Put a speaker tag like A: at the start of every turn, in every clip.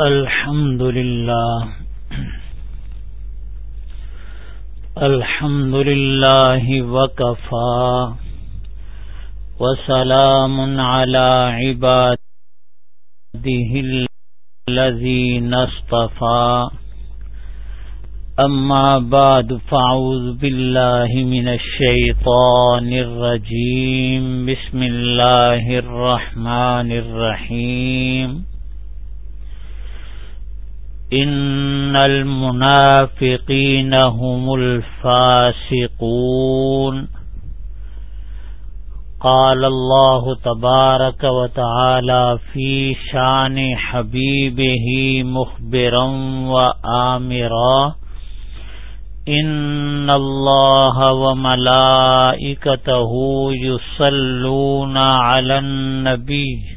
A: الحمد لله الحمد لله وكفى وسلام على عباده الذين اصطفى أما بعد فاعوذ بالله من الشيطان الرجيم بسم الله الرحمن الرحيم ان المنافقين هم الفاسقون قال الله تبارك وتعالى في شان حبيبه مخبرا وآمرا ان الله وملائكته يصلون على النبي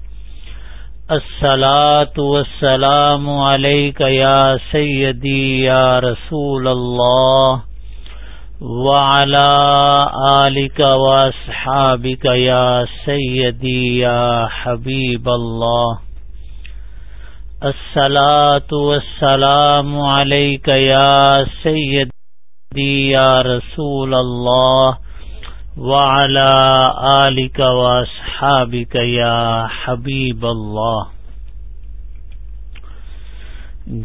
A: السلاۃ والسلام علیک یا سیدی یا رسول اللہ وعلى آلك واصحابك يا سيدي يا حبيب الله الصلاة والسلام عليك يا سيدي يا رسول الله وعلى آلك واصحابك يا حبيب الله.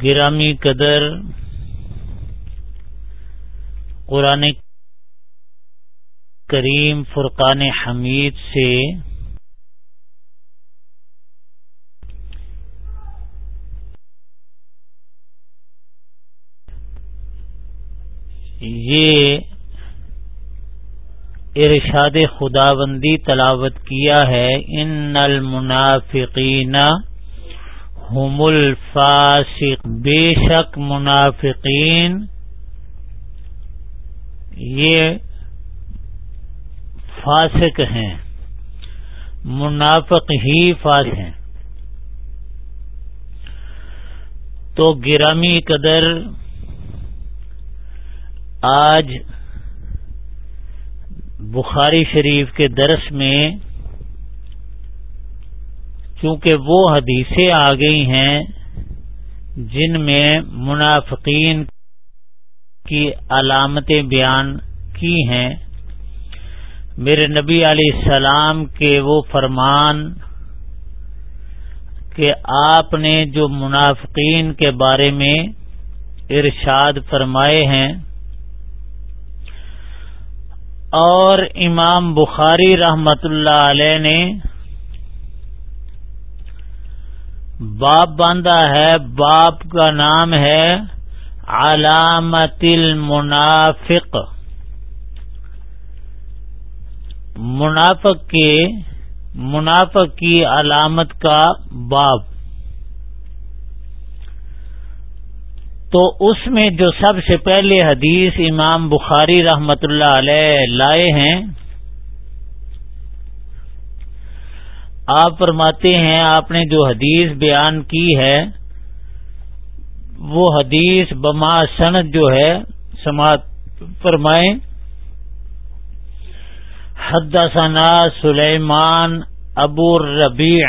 A: گرامی قدر قرآن کریم فرقان حمید سے یہ ارشاد خدا بندی تلاوت کیا ہے، ان المنافقین هم الفاسق. بے شک منافقین، یہ فاسق ہیں، منافق ہی فاسق ہیں۔ تو گرامی قدر آج بخاری شریف کے درس میں چونکہ وہ حدیثیں آ گئی ہیں جن میں منافقین کی علامتیں بیان کی ہیں، میرے نبی علیہ السلام کے وہ فرمان کہ آپ نے جو منافقین کے بارے میں ارشاد فرمائے ہیں اور امام بخاری رحمت اللہ علیہ نے باپ باندھا ہے باپ کا نام ہے علامت المنافق منافق کے، منافق کی علامت کا باپ تو اس میں جو سب سے پہلے حدیث امام بخاری رحمت اللہ علیہ لائے ہیں، آپ فرماتے ہیں، آپ نے جو حدیث بیان کی ہے، وہ حدیث بما سند جو ہے، سماعت فرمائیں۔ حدثنا سلیمان ابو ربیع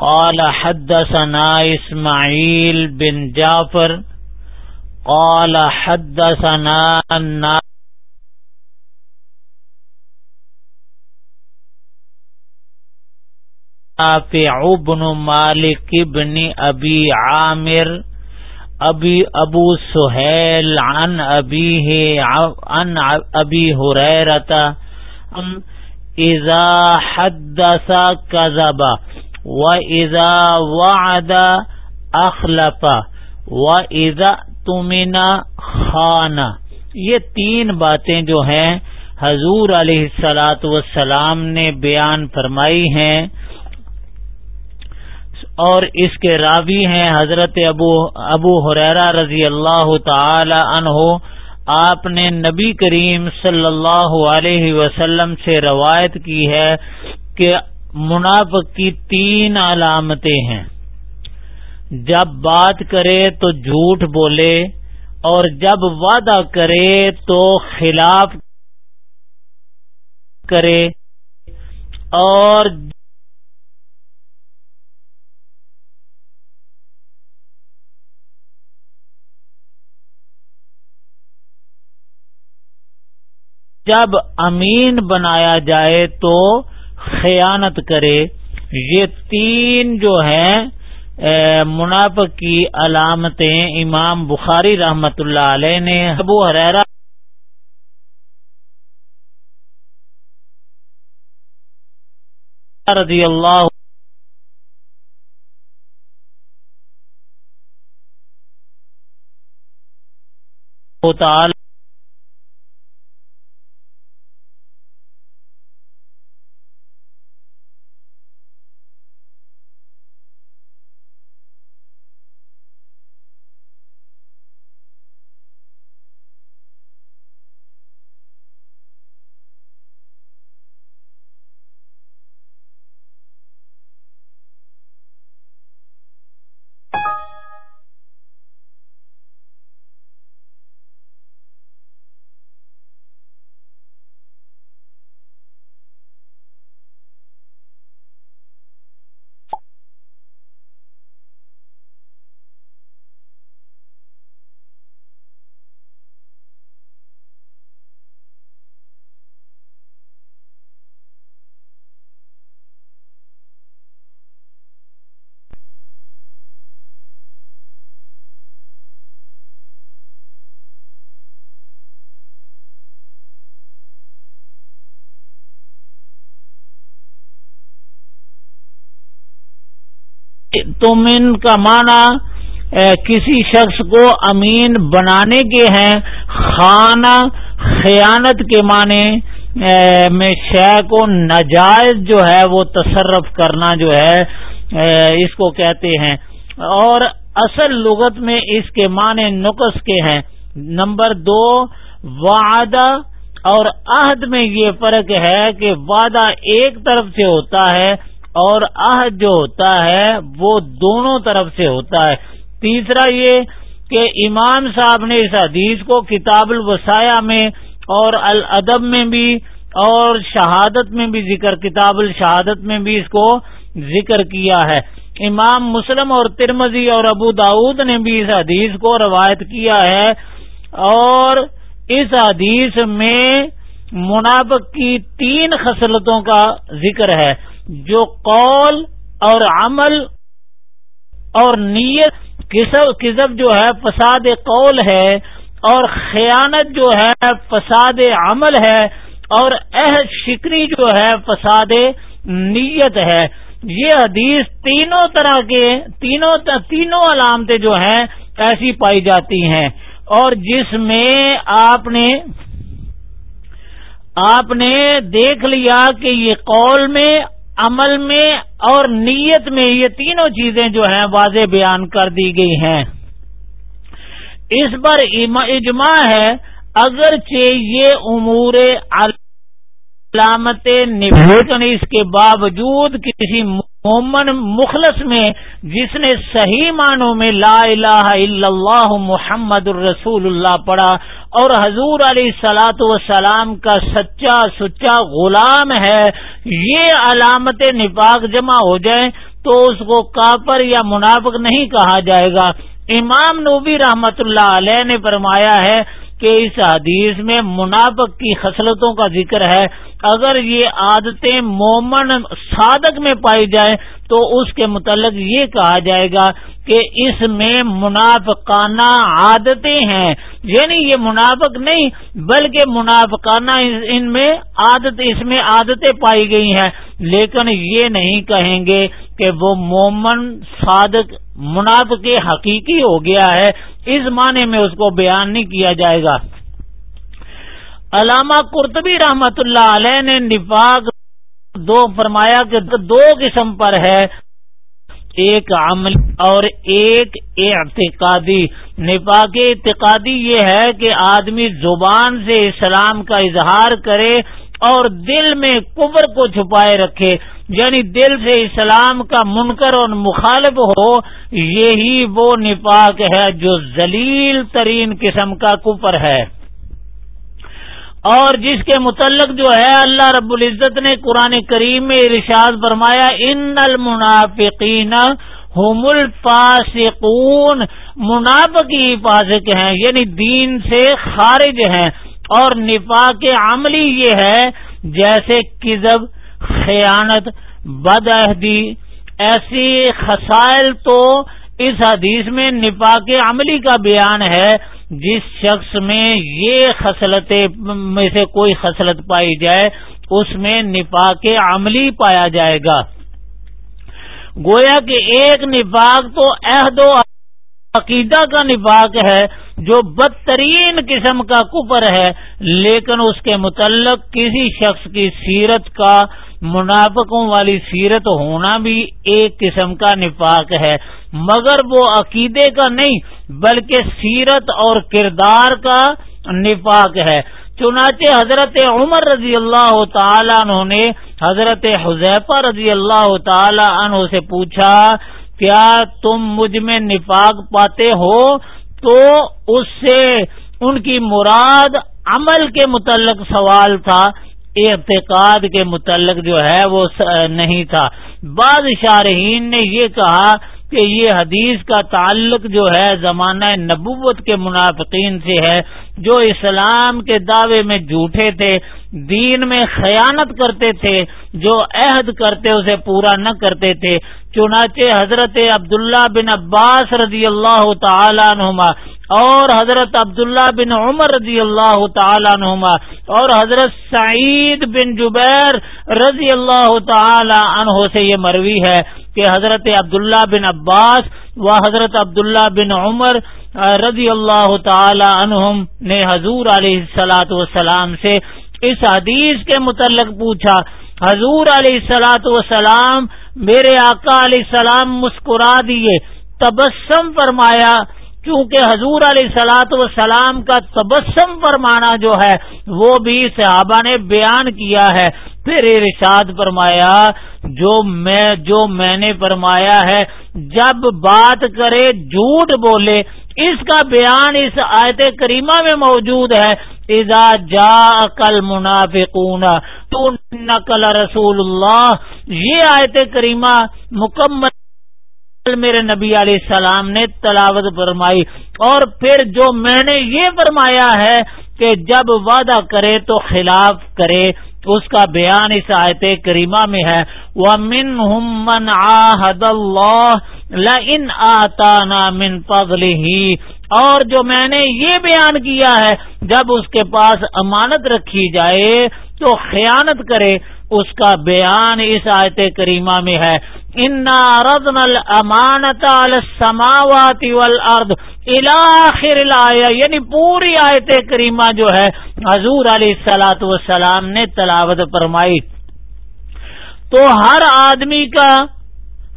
A: قال حدثنا اسماعيل بن جعفر قال حدثنا النافع بن مالك بن ابي عامر ابي ابو سهيل عن ابيه عن ابي هريره اذا حدث كذب. و ادا وعد اخلف و ادا تمنا خانہ یہ تین باتیں جو ہیں، حضور علیہ السلاۃ وسلام نے بیان فرمائی ہیں۔ اور اس کے راوی ہیں حضرت ابو ابو حریرا رضی اللہ تعالی عنہ۔ آپ نے نبی کریم صلی اللہ علیہ وسلم سے روایت کی ہے کہ منافق کی تین علامتیں ہیں۔ جب بات کرے تو جھوٹ بولے اور جب وعدہ کرے تو خلاف کرے اور جب امین بنایا جائے تو خیانت کرے، یہ تین جو ہیں منافق کی علامتیں امام بخاری رحمت اللہ علیہ نے، ابو حریرا رضی اللہ تعالی تم ان کا معنی کسی شخص کو امین بنانے کے ہیں، خانہ، خیانت کے معنی میں شے کو ناجائز جو ہے وہ تصرف کرنا جو ہے اس کو کہتے ہیں۔ اور اصل لغت میں اس کے معنی نقص کے ہیں۔ نمبر دو، وعدہ۔ اور عہد میں یہ فرق ہے کہ وعدہ ایک طرف سے ہوتا ہے اور عہد جو ہوتا ہے وہ دونوں طرف سے ہوتا ہے۔ تیسرا یہ کہ امام صاحب نے اس حدیث کو کتاب الوسایہ میں اور الادب میں بھی اور شہادت میں بھی ذکر، کتاب الشہادت میں بھی اس کو ذکر کیا ہے۔ امام مسلم اور ترمزی اور ابو داود نے بھی اس حدیث کو روایت کیا ہے۔ اور اس حدیث میں منافق کی تین خصلتوں کا ذکر ہے۔ جو قول اور عمل اور نیت کسب جو ہے فساد قول ہے اور خیانت جو ہے فساد عمل ہے اور عہد شکری جو ہے فساد نیت ہے۔ یہ حدیث تینوں طرح کے تینوں تینوں علامتیں جو ہیں ایسی پائی جاتی ہیں۔ اور جس میں آپ نے آپ نے دیکھ لیا کہ یہ قول میں عمل میں اور نیت میں یہ تینوں چیزیں جو ہیں واضح بیان کر دی گئی ہیں۔ اس پر اجماع ہے، اگرچہ یہ امور علامت اس کے باوجود کسی مومن مخلص میں، جس نے صحیح معنوں میں لا الہ الا اللہ محمد الرسول اللہ پڑھا اور حضور علیہ سلاۃ وسلام کا سچا سچا غلام ہے یہ علامت نفاق جمع ہو جائیں تو اس کو کافر یا منافق نہیں کہا جائے گا۔ امام نوبی رحمت اللہ علیہ نے فرمایا ہے کہ اس حدیث میں منافق کی خصلتوں کا ذکر ہے۔ اگر یہ عادتیں مومن صادق میں پائی جائیں تو اس کے متعلق یہ کہا جائے گا کہ اس میں منافقانہ عادتیں ہیں۔ یعنی یہ منافق نہیں، بلکہ منافقانہ ان میں عادت، اس میں عادتیں پائی گئی ہیں۔ لیکن یہ نہیں کہیں گے کہ وہ مومن، صادق، منافق حقیقی ہو گیا ہے۔ اس معنی میں اس کو بیان نہیں کیا جائے گا۔ علامہ قرطبی رحمت اللہ علیہ نے نفاق دو فرمایا کہ دو قسم پر ہے، ایک عمل اور ایک اعتقادی۔ نفاق اعتقادی یہ ہے کہ آدمی زبان سے اسلام کا اظہار کرے اور دل میں کبر کو چھپائے رکھے یعنی دل سے اسلام کا منکر اور مخالف ہو، یہی وہ نفاق ہے جو ذلیل ترین قسم کا کفر ہے۔ اور جس کے متعلق جو ہے اللہ رب العزت نے قرآن کریم میں ارشاد فرمایا، ان المنافقین ہوم الفاسقون. منافق ہی فاسق ہیں یعنی دین سے خارج ہیں۔ اور نفاق عملی یہ ہے، جیسے کزب خیانت، بدعہدی، ایسی خسائل تو اس حدیث میں نفاق عملی کا بیان ہے۔ جس شخص میں یہ خصلت میں سے کوئی خصلت پائی جائے، اس میں نفاق عملی پایا جائے گا۔ گویا کہ ایک نفاق تو عہد و عقیدہ کا نفاق ہے، جو بدترین قسم کا کفر ہے، لیکن اس کے متعلق کسی شخص کی سیرت کا منافقوں والی سیرت ہونا بھی ایک قسم کا نفاق ہے۔ مگر وہ عقیدے کا نہیں، بلکہ سیرت اور کردار کا نفاق ہے۔ چنانچہ حضرت عمر رضی اللہ تعالیٰ عنہ نے حضرت حذیفہ رضی اللہ تعالی عنہ سے پوچھا، کیا تم مجھ میں نفاق پاتے ہو؟ تو اس سے ان کی مراد عمل کے متعلق سوال تھا۔ اعتقاد کے متعلق جو ہے وہ نہیں تھا۔ بعض شارحین نے یہ کہا کہ یہ حدیث کا تعلق جو ہے زمانہ نبوت کے منافقین سے ہے، جو اسلام کے دعوے میں جھوٹے تھے، دین میں خیانت کرتے تھے، جو عہد کرتے اسے پورا نہ کرتے تھے۔ چنانچہ حضرت عبداللہ بن عباس رضی اللہ تعالیٰ عنہما اور حضرت عبداللہ بن عمر رضی اللہ تعالیٰ عنہما اور حضرت سعید بن جبیر رضی اللہ تعالی عنہ سے یہ مروی ہے۔ کہ حضرت عبداللہ بن عباس و حضرت عبداللہ بن عمر رضی اللہ تعالی عنہم نے حضور علیہ السلاۃ والسلام سے اس حدیث کے متعلق پوچھا، حضور علیہ السلاۃ وسلام میرے آقا علیہ السلام مسکرا دیے، تبسم فرمایا کیونکہ حضور علیہ سلاۃ وسلام کا تبسم فرمانا جو ہے، وہ بھی صحابہ نے بیان کیا ہے، پھر ارشاد فرمایا جو میں جو میں نے فرمایا ہے، جب بات کرے جھوٹ بولے، اس کا بیان اس آیت کریمہ میں موجود ہے، اذا جا کل منافقون تو نقل رسول اللہ، یہ آیت کریمہ مکمل میرے نبی علیہ السلام نے تلاوت فرمائی۔ اور پھر جو میں نے یہ فرمایا ہے کہ جب وعدہ کرے تو خلاف کرے۔ اس کا بیان اس آیت کریمہ میں ہے وہ من من آحد اللہ ان آتا من اور جو میں نے یہ بیان کیا ہے، جب اس کے پاس امانت رکھی جائے تو خیانت کرے اس کا بیان اس آیت کریمہ میں ہے۔ انا ردن المانت السماوات والارض الاخر الایا یعنی پوری آیت کریمہ جو ہے، حضور علیہ السلاۃ والسلام نے تلاوت فرمائی۔ تو ہر آدمی کا،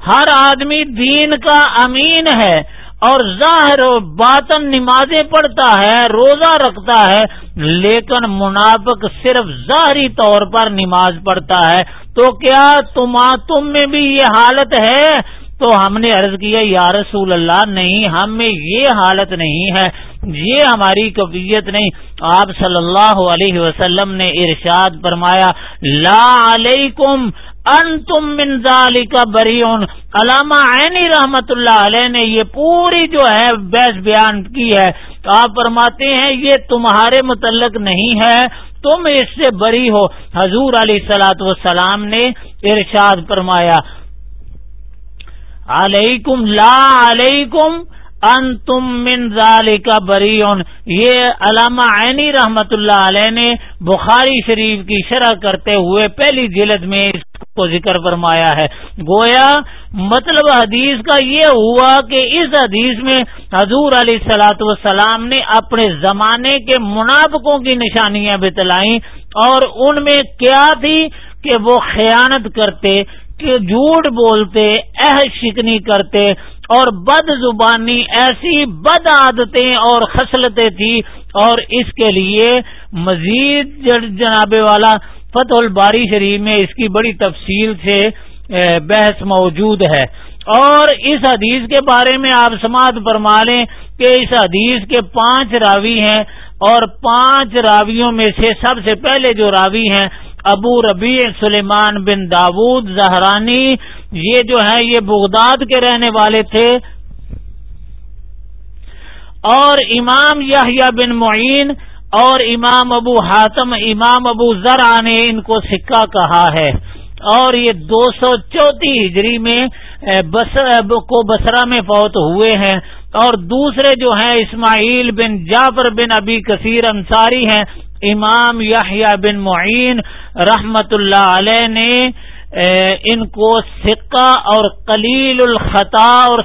A: ہر آدمی دین کا امین ہے۔ اور ظاہر و باطن نمازیں پڑھتا ہے، روزہ رکھتا ہے، لیکن منافق صرف ظاہری طور پر نماز پڑھتا ہے۔ تو کیا تم تم میں بھی یہ حالت ہے؟ تو ہم نے عرض کیا، یا رسول اللہ، نہیں، ہم میں یہ حالت نہیں ہے۔ یہ ہماری کبیت نہیں۔ آپ صلی اللہ علیہ وسلم نے ارشاد فرمایا، لا علیکم ان تم منظالی کا بریون علامہ عینی رحمت اللہ علیہ نے یہ پوری جو ہے بیس بیان کی ہے تو آپ فرماتے ہیں یہ تمہارے متعلق نہیں ہے، تم اس سے بری ہو۔ حضور علیہ سلاۃ وسلام نے ارشاد فرمایا، علیکم، لا علیکم ان تم من کا بری یہ علامہ عینی رحمت اللہ علیہ نے بخاری شریف کی شرح کرتے ہوئے پہلی جلد میں اس کو ذکر فرمایا ہے۔ گویا مطلب حدیث کا یہ ہوا کہ اس حدیث میں حضور علیہ سلاۃ والسلام نے اپنے زمانے کے منافقوں کی نشانیاں بتلائیں اور ان میں کیا تھی کہ وہ خیانت کرتے، کہ جھوٹ بولتے اہ شکنی کرتے اور بد زبانی ایسی بد عادتیں اور خصلتیں تھی اور اس کے لیے مزید جناب والا فتح الباری شریف میں اس کی بڑی تفصیل سے بحث موجود ہے۔ اور اس حدیث کے بارے میں آپ سماعت فرما لیں کہ اس حدیث کے پانچ راوی ہیں اور پانچ راویوں میں سے سب سے پہلے جو راوی ہیں ابو ربیع سلیمان بن داود زہرانی، یہ جو ہے یہ بغداد کے رہنے والے تھے۔ اور امام یحییٰ بن معین اور امام ابو حاتم، امام ابو ذرا نے ان کو سکہ کہا ہے۔ اور یہ دو سو چوتھی ہجری میں کو بسرا میں فوت ہوئے ہیں۔ اور دوسرے جو ہیں، اسماعیل بن جعفر بن ابی کثیر انصاری ہیں امام یحییٰ بن معین رحمت اللہ علیہ نے ان کو سکہ اور قلیل الخطا اور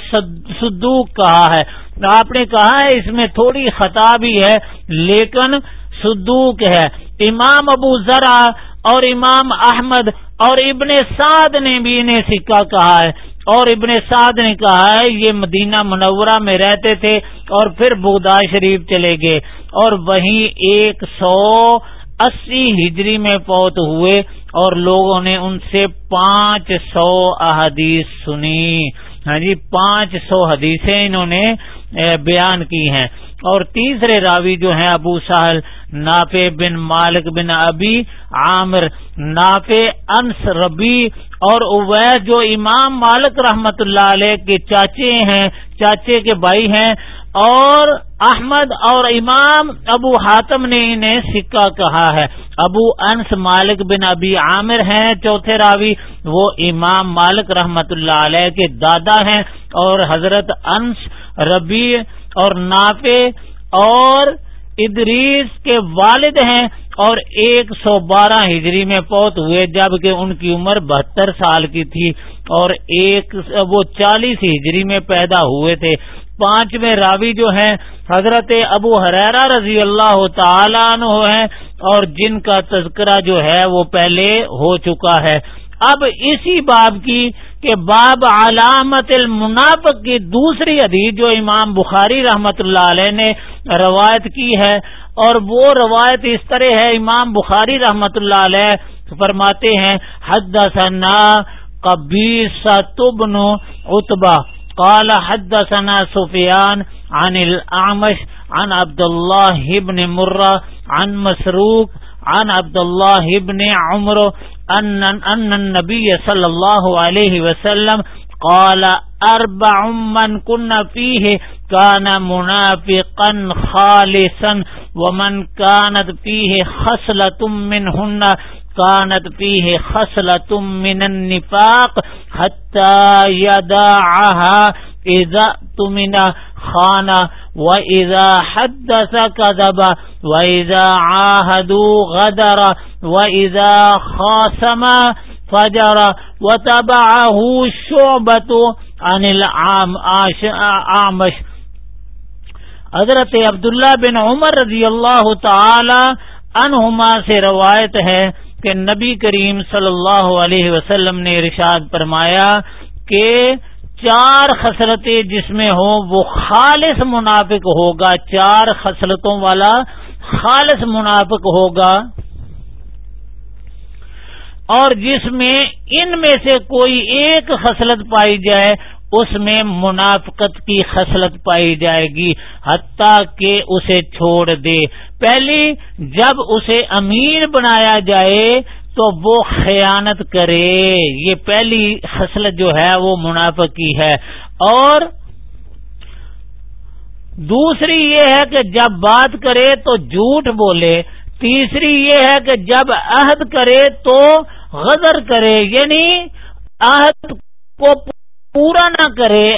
A: صدوق کہا ہے۔ آپ نے کہا ہے اس میں تھوڑی خطا بھی ہے، لیکن صدوق ہے۔ امام ابو ذرا اور امام احمد اور ابن سعد نے بھی انہیں سکہ کہا ہے۔ اور ابن سعد نے کہا ہے، یہ مدینہ منورہ میں رہتے تھے اور پھر بغدا شریف چلے گئے اور وہیں ایک سو اسی ہجری میں پوت ہوئے اور لوگوں نے ان سے پانچ سو احادیث سنی۔ ہاں جی پانچ سو حدیثیں انہوں نے بیان کی ہیں۔ اور تیسرے راوی جو ہیں ابو سہل، نافع بن مالک بن ابی عامر، نافع انس ربی اور اویس جو امام مالک رحمت اللہ علیہ کے چاچے ہیں، چاچے کے بھائی ہیں، اور احمد اور امام ابو حاتم نے انہیں سکہ کہا ہے۔ ابو انس مالک بن ابی عامر ہیں، چوتھے راوی وہ امام مالک رحمت اللہ علیہ کے دادا ہیں، اور حضرت انس ربی اور نافع اور ادریس کے والد ہیں اور ایک سو بارہ ہجری میں پوت ہوئے جبکہ ان کی عمر بہتر سال کی تھی اور ایک وہ چالیس ہجری میں پیدا ہوئے تھے۔ پانچویں راوی جو ہیں، حضرت ابو حریرا رضی اللہ تعالیٰ عنہ ہیں اور جن کا تذکرہ جو ہے وہ پہلے ہو چکا ہے۔ اب اسی باب کی کہ باب علامت المنافق کی دوسری حدیث جو امام بخاری رحمت اللہ علیہ نے روایت کی ہے اور وہ روایت اس طرح ہے، امام بخاری رحمت اللہ علیہ فرماتے ہیں حد ثنا کبھی اتبا قال حد ثنا سفیان عن العمش عن عبد الله بن مرہ عن مسروق عن عبد الله بن عمر ان ان النبي صلى الله عليه وسلم قال اربع من كنا فيه كان منافقا خالصا ومن كانت فيه خصلة منهن كانت فيه خصلة من النفاق حتى يداعها اذا تمن خانہ و اذا حدث كذب و اذا عاهدوا غدر و اذا خاصم فجر و شعبة عن العامش حضرت عبداللہ بن عمر رضی اللہ تعالی عنہما سے روایت ہے کہ نبی کریم صلی اللہ علیہ وسلم نے ارشاد فرمایا کہ چار خسرتیں جس میں ہو وہ خالص منافق ہوگا، چار خسرتوں والا خالص منافق ہوگا۔ اور جس میں ان میں سے کوئی ایک خصلت پائی جائے، اس میں منافقت کی خصلت پائی جائے گی، حتیٰ کہ اسے چھوڑ دے۔ پہلی، جب اسے امیر بنایا جائے تو وہ خیانت کرے۔ یہ پہلی خصلت جو ہے وہ منافق کی ہے۔ اور دوسری یہ ہے کہ جب بات کرے تو جھوٹ بولے۔ تیسری یہ ہے کہ جب عہد کرے تو غدر کرے۔ یعنی عہد کو پورا نہ کرے۔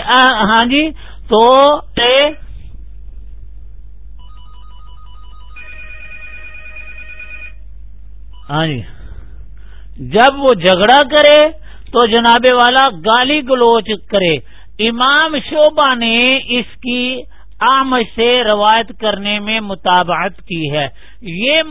A: ہاں جی تو ہاں جی۔ جب وہ جھگڑا کرے تو جناب والا گالی گلوچ کرے۔ امام شوبہ نے اس کی آمد سے روایت کرنے میں مطابعت کی ہے۔ یہ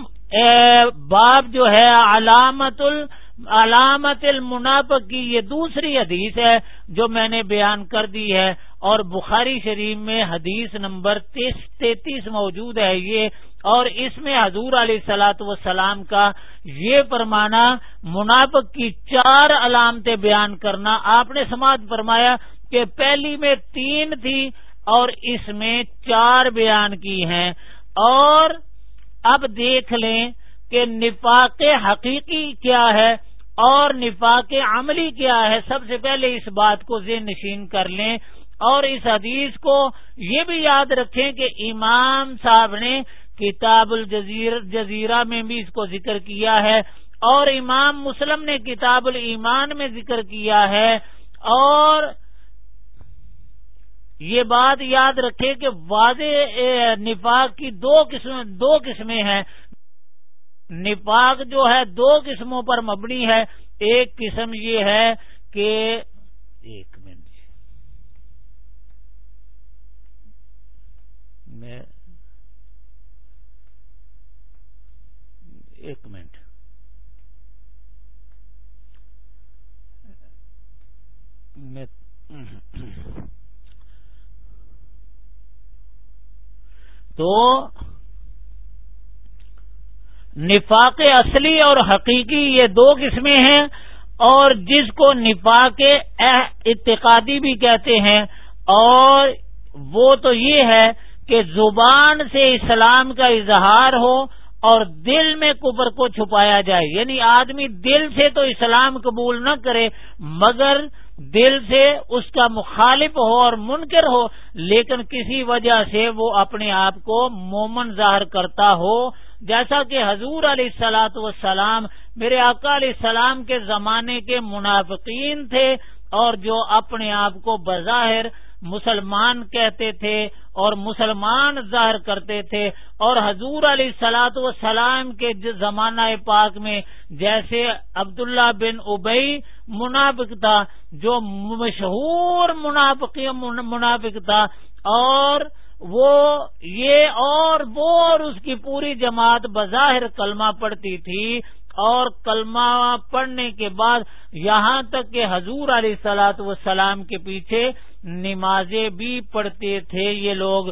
A: باب جو ہے علامت ال علامت المنافق کی یہ دوسری حدیث ہے جو میں نے بیان کر دی ہے اور بخاری شریف میں حدیث نمبر تینتیس موجود ہے یہ اور اس میں حضور علیہ سلاۃ وسلام کا یہ فرمانا منافق کی چار علامتیں بیان کرنا آپ نے سماعت فرمایا کہ پہلی میں تین تھی اور اس میں چار بیان کی ہیں اور اب دیکھ لیں کہ نفاق حقیقی کیا ہے اور نفاق عملی کیا ہے سب سے پہلے اس بات کو ذہن نشین کر لیں اور اس حدیث کو یہ بھی یاد رکھیں کہ امام صاحب نے کتاب الجزیر جزیرہ میں بھی اس کو ذکر کیا ہے اور امام مسلم نے کتاب الایمان میں ذکر کیا ہے اور یہ بات یاد رکھے کہ واضح نفاق کی دو قسم دو قسمیں ہیں نفاق جو ہے دو قسموں پر مبنی ہے۔ ایک قسم یہ ہے کہ ایک منٹ جی۔ میں ایک منٹ۔ میں تو نفاق اصلی اور حقیقی یہ دو قسمیں ہیں اور جس کو نفاق اتقادی بھی کہتے ہیں اور وہ تو یہ ہے کہ زبان سے اسلام کا اظہار ہو اور دل میں کبر کو چھپایا جائے۔ یعنی آدمی دل سے تو اسلام قبول نہ کرے، مگر دل سے اس کا مخالف ہو اور منکر ہو، لیکن کسی وجہ سے وہ اپنے آپ کو مومن ظاہر کرتا ہو جیسا کہ حضور علیہ السلاۃ والسلام میرے آقا علیہ السلام کے زمانے کے منافقین تھے اور جو اپنے آپ کو بظاہر مسلمان کہتے تھے اور مسلمان ظاہر کرتے تھے اور حضور علیہ سلاۃ وسلام کے زمانہ پاک میں جیسے عبداللہ بن ابئی منافق تھا جو مشہور منافق تھا اور وہ یہ اور وہ اور اس کی پوری جماعت بظاہر کلمہ پڑتی تھی اور کلمہ پڑھنے کے بعد یہاں تک کہ حضور علیہ سلاۃ وسلام کے پیچھے نمازیں بھی پڑھتے تھے یہ لوگ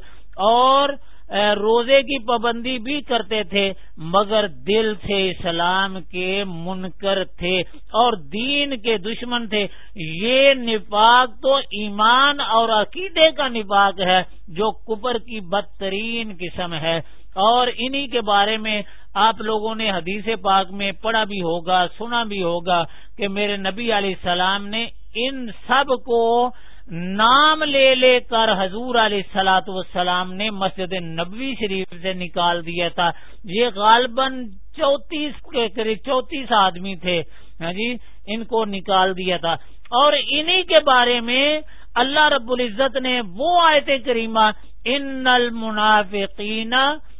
A: اور روزے کی پابندی بھی کرتے تھے، مگر دل سے اسلام کے منکر تھے اور دین کے دشمن تھے۔ یہ نفاق تو ایمان اور عقیدے کا نفاق ہے، جو کپر کی بدترین قسم ہے۔ اور انہی کے بارے میں آپ لوگوں نے حدیث پاک میں پڑھا بھی ہوگا، سنا بھی ہوگا کہ میرے نبی علیہ السلام نے ان سب کو نام لے لے کر حضور علیہ سلاۃ والسلام نے مسجد نبوی شریف سے نکال دیا تھا۔ یہ غالباً چوتیس کے قریب چوتیس آدمی تھے۔ ہاں جی ان کو نکال دیا تھا۔ اور انہی کے بارے میں اللہ رب العزت نے وہ آیت کریمہ، ان المنافقین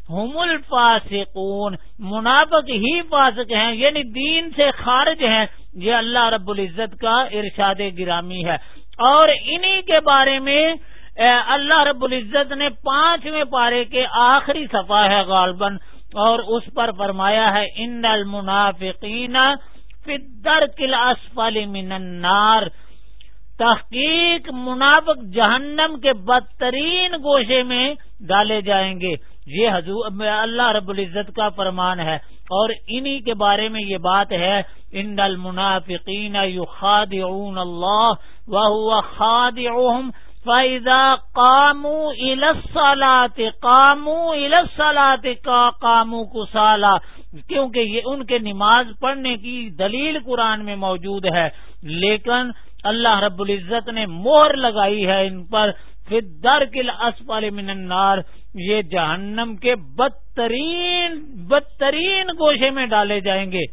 A: ہم الفاسقون منافق ہی فاسق ہیں یعنی دین سے خارج ہیں۔ یہ اللہ رب العزت کا ارشاد گرامی ہے۔ اور انہی کے بارے میں اللہ رب العزت نے پانچویں پارے کے آخری صفحہ ہے غالباً، اور اس پر فرمایا ہے، ان المنافقین فدر اسفل من النار. تحقیق منافق جہنم کے بدترین گوشے میں ڈالے جائیں گے۔ یہ حضور، اللہ رب العزت کا فرمان ہے۔ اور انہی کے بارے میں یہ بات ہے، ان المنافقین یخادعون اللہ وهو خادعهم فاذا قاموا الى الصلاه قاموا الى الصلاه قاموا كسالى کیونکہ یہ ان کے نماز پڑھنے کی دلیل قرآن میں موجود ہے۔ لیکن اللہ رب العزت نے مہر لگائی ہے ان پر۔ در کل اسفل من النار۔ یہ جہنم کے بدترین بدترین گوشے میں ڈالے جائیں گے۔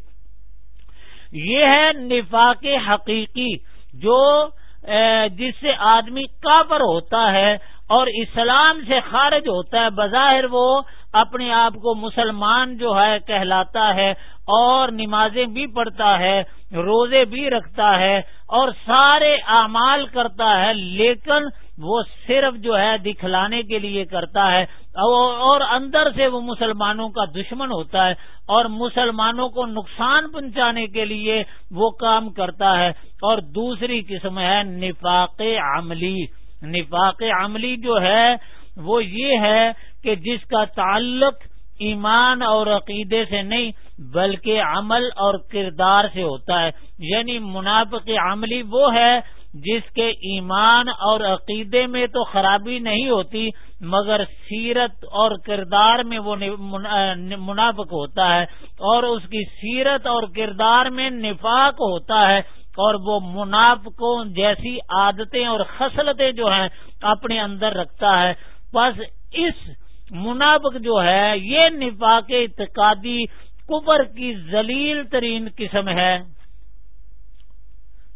A: یہ ہے نفاق حقیقی جو جس سے آدمی کافر ہوتا ہے اور اسلام سے خارج ہوتا ہے، بظاہر وہ اپنے آپ کو مسلمان جو ہے کہلاتا ہے اور نمازیں بھی پڑھتا ہے، روزے بھی رکھتا ہے اور سارے اعمال کرتا ہے، لیکن وہ صرف جو ہے دکھلانے کے لیے کرتا ہے اور اندر سے وہ مسلمانوں کا دشمن ہوتا ہے اور مسلمانوں کو نقصان پہنچانے کے لیے وہ کام کرتا ہے اور دوسری قسم ہے نفاق عملی۔ نفاق عملی جو ہے وہ یہ ہے کہ جس کا تعلق ایمان اور عقیدے سے نہیں بلکہ عمل اور کردار سے ہوتا ہے۔ یعنی منافق عملی وہ ہے جس کے ایمان اور عقیدے میں تو خرابی نہیں ہوتی، مگر سیرت اور کردار میں وہ منافق ہوتا ہے، اور اس کی سیرت اور کردار میں نفاق ہوتا ہے، اور وہ منافقوں جیسی عادتیں اور خصلتیں جو ہیں اپنے اندر رکھتا ہے۔ بس اس منافق جو ہے، یہ نفاق اعتقادی کبر کی ذلیل ترین قسم ہے۔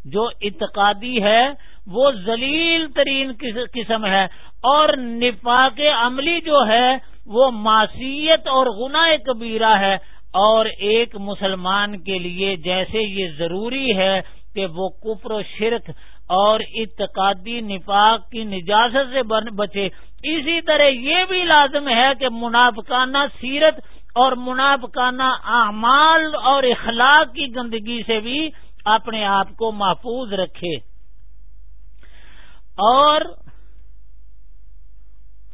A: جو اعتقادی ہے، وہ ذلیل ترین قسم ہے۔ اور نفاق عملی جو ہے، وہ معصیت اور گناہ کبیرہ ہے۔ اور ایک مسلمان کے لیے جیسے یہ ضروری ہے کہ وہ کفر و شرک اور اعتقادی نفاق کی نجازت سے بچے۔ اسی طرح یہ بھی لازم ہے کہ منافقانہ سیرت اور منافقانہ اعمال اور اخلاق کی گندگی سے بھی اپنے آپ کو محفوظ رکھے اور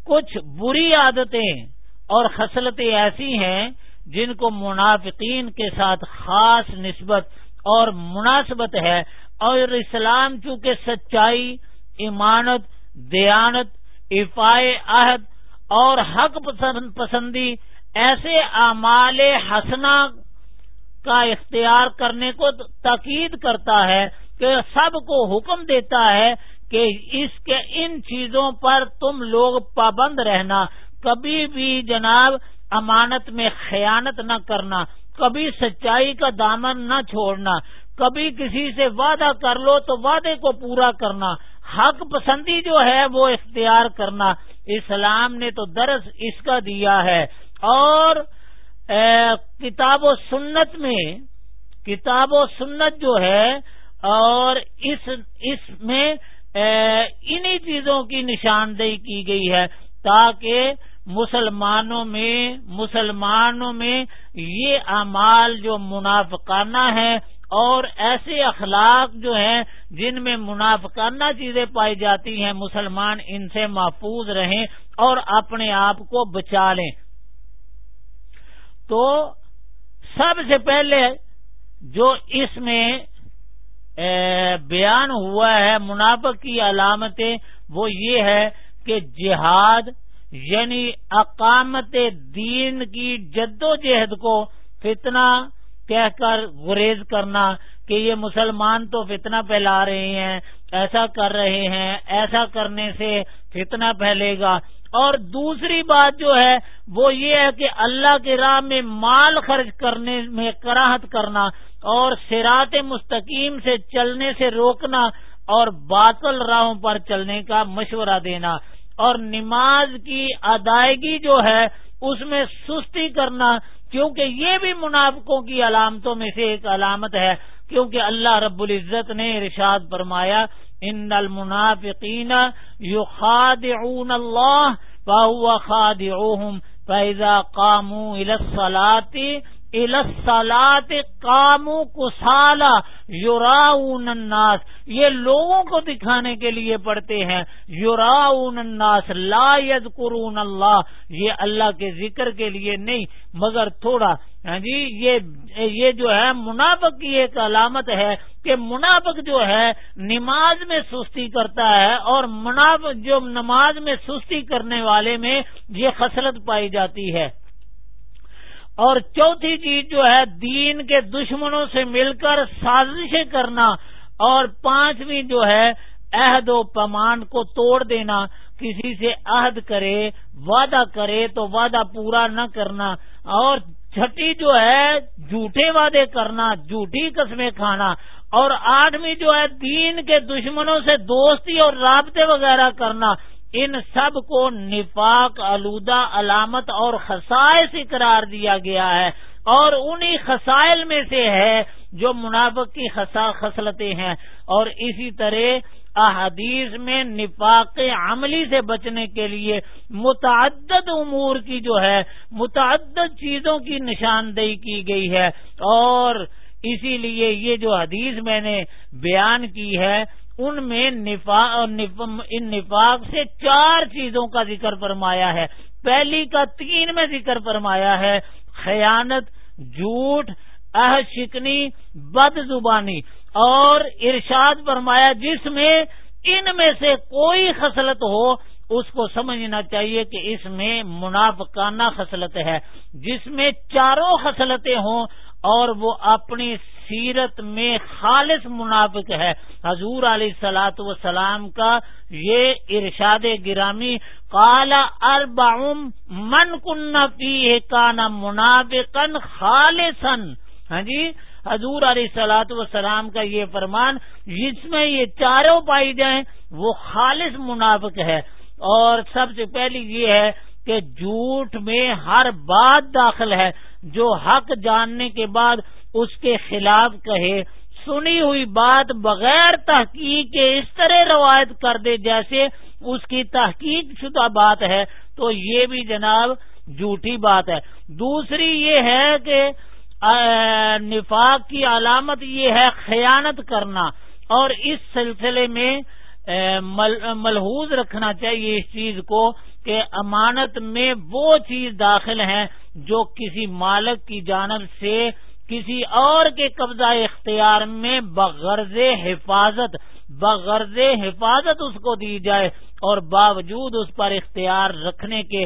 A: کچھ بری عادتیں اور خصلتیں ایسی ہیں جن کو منافقین کے ساتھ خاص نسبت اور مناسبت ہے اور اسلام چونکہ سچائی، ایمانت، دیانت افائے عہد اور حق پسندی ایسے اعمال حسنا کا اختیار کرنے کو تاکید کرتا ہے کہ سب کو حکم دیتا ہے کہ اس کے ان چیزوں پر تم لوگ پابند رہنا۔ کبھی بھی جناب امانت میں خیانت نہ کرنا، کبھی سچائی کا دامن نہ چھوڑنا، کبھی کسی سے وعدہ کر لو تو وعدے کو پورا کرنا۔ حق پسندی جو ہے وہ اختیار کرنا۔ اسلام نے تو درس اس کا دیا ہے۔ اور کتاب و سنت میں، کتاب و سنت جو ہے، اور اس اس میں انہی چیزوں کی نشاندہی کی گئی ہے تاکہ مسلمانوں میں مسلمانوں میں یہ اعمال جو منافقانہ ہے اور ایسے اخلاق جو ہیں جن میں منافقانہ چیزیں پائی جاتی ہیں، مسلمان ان سے محفوظ رہیں اور اپنے آپ کو بچا لیں۔ تو سب سے پہلے جو اس میں بیان ہوا ہے، منافق کی علامتیں، وہ یہ ہے کہ جہاد یعنی اقامت دین کی جد و جہد کو فتنہ کہہ کر گریز کرنا، کہ یہ مسلمان تو فتنہ پھیلا رہے ہیں، ایسا کر رہے ہیں، ایسا کرنے سے فتنہ پھیلے گا۔ اور دوسری بات جو ہے وہ یہ ہے کہ اللہ کے راہ میں مال خرچ کرنے میں کراہت کرنا اور سرات مستقیم سے چلنے سے روکنا اور باطل راہوں پر چلنے کا مشورہ دینا اور نماز کی ادائیگی جو ہے اس میں سستی کرنا کیونکہ یہ بھی منافقوں کی علامتوں میں سے ایک علامت ہے کیونکہ اللہ رب العزت نے ارشاد فرمایا ان المنافقین یخادعون اللہ فهو خادعوهم فاذا قاموا الى الصلاه الصلاط کامو کسالا یوراون الناس۔ یہ لوگوں کو دکھانے کے لیے پڑھتے ہیں۔ یوراون الناس، لا یذکرون اللہ۔ یہ اللہ کے ذکر کے لیے نہیں، مگر تھوڑا ہاں جی یہ یہ جو ہے، منافق کی ایک علامت ہے کہ منافق جو ہے، نماز میں سستی کرتا ہے اور منافق جو نماز میں سستی کرنے والے میں یہ خسرت پائی جاتی ہے۔ اور چوتھی چیز جو ہے، دین کے دشمنوں سے مل کر سازشیں کرنا اور پانچویں جو ہے، عہد و پمان کو توڑ دینا۔ کسی سے عہد کرے، وعدہ کرے تو وعدہ پورا نہ کرنا۔ اور چھٹی جو ہے، جھوٹے وعدے کرنا، جھوٹی قسمیں کھانا۔ اور آٹھویں جو ہے، دین کے دشمنوں سے دوستی اور رابطے وغیرہ کرنا۔ ان سب کو نفاق، آلودہ، علامت اور خسائش قرار دیا گیا ہے۔ اور انہی خسائل میں سے ہے جو منافق کی خسلتیں ہیں۔ اور اسی طرح احادیث میں نفاق عملی سے بچنے کے لیے متعدد امور کی جو ہے، متعدد چیزوں کی نشاندہی کی گئی ہے۔ اور اسی لیے یہ جو حدیث میں نے بیان کی ہے ان میں ان نفاق سے چار چیزوں کا ذکر فرمایا ہے۔ پہلی کا تین میں ذکر فرمایا ہے، خیانت، جھوٹ اہ شکنی بد زبانی اور ارشاد فرمایا جس میں ان میں سے کوئی خصلت ہو، اس کو سمجھنا چاہیے کہ اس میں منافقانہ خصلت ہے۔ جس میں چاروں خصلتیں ہوں اور وہ اپنی سیرت میں خالص منافق ہے۔ حضور علیہ سلاۃ وسلام کا یہ ارشاد گرامی کالا اربعم من کن پی کانا منافقن خالصن ہاں جی حضور علیہ سلاۃ وسلام کا یہ فرمان، جس میں یہ چاروں پائی جائیں، وہ خالص منافق ہے۔ اور سب سے پہلی یہ ہے کہ جھوٹ میں ہر بات داخل ہے، جو حق جاننے کے بعد اس کے خلاف کہے، سنی ہوئی بات بغیر تحقیق کے اس طرح روایت کر دے جیسے اس کی تحقیق شدہ بات ہے، تو یہ بھی جناب جھوٹی بات ہے۔ دوسری یہ ہے کہ نفاق کی علامت یہ ہے خیانت کرنا، اور اس سلسلے میں ملحوظ رکھنا چاہیے اس چیز کو۔ کہ امانت میں وہ چیز داخل ہے جو کسی مالک کی جانب سے کسی اور کے قبضہ اختیار میں بغرض حفاظت بغرض حفاظت اس کو دی جائے اور باوجود اس پر اختیار رکھنے کے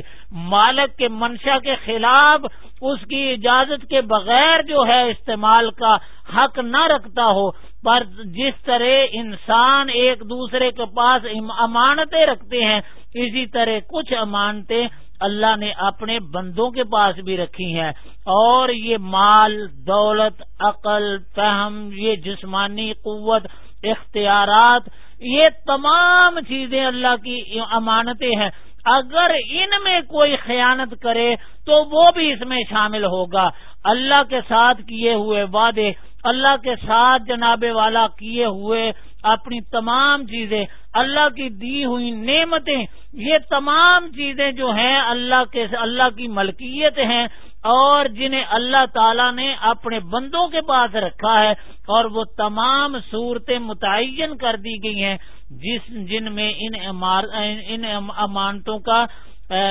A: مالک کے منشا کے خلاف اس کی اجازت کے بغیر جو ہے استعمال کا حق نہ رکھتا ہو پر جس طرح انسان ایک دوسرے کے پاس امانتیں رکھتے ہیں، اسی طرح کچھ امانتیں اللہ نے اپنے بندوں کے پاس بھی رکھی ہیں۔ اور یہ مال، دولت، عقل، فہم، یہ جسمانی قوت، اختیارات، یہ تمام چیزیں اللہ کی امانتیں ہیں۔ اگر ان میں کوئی خیانت کرے تو وہ بھی اس میں شامل ہوگا۔ اللہ کے ساتھ کیے ہوئے وعدے اللہ کے ساتھ جناب والا کیے ہوئے اپنی تمام چیزیں، اللہ کی دی ہوئی نعمتیں، یہ تمام چیزیں جو ہیں اللہ کے، اللہ کی ملکیت ہیں اور جنہیں اللہ تعالی نے اپنے بندوں کے پاس رکھا ہے اور وہ تمام صورتیں متعین کر دی گئی ہیں، جس، جن میں ان امانتوں کا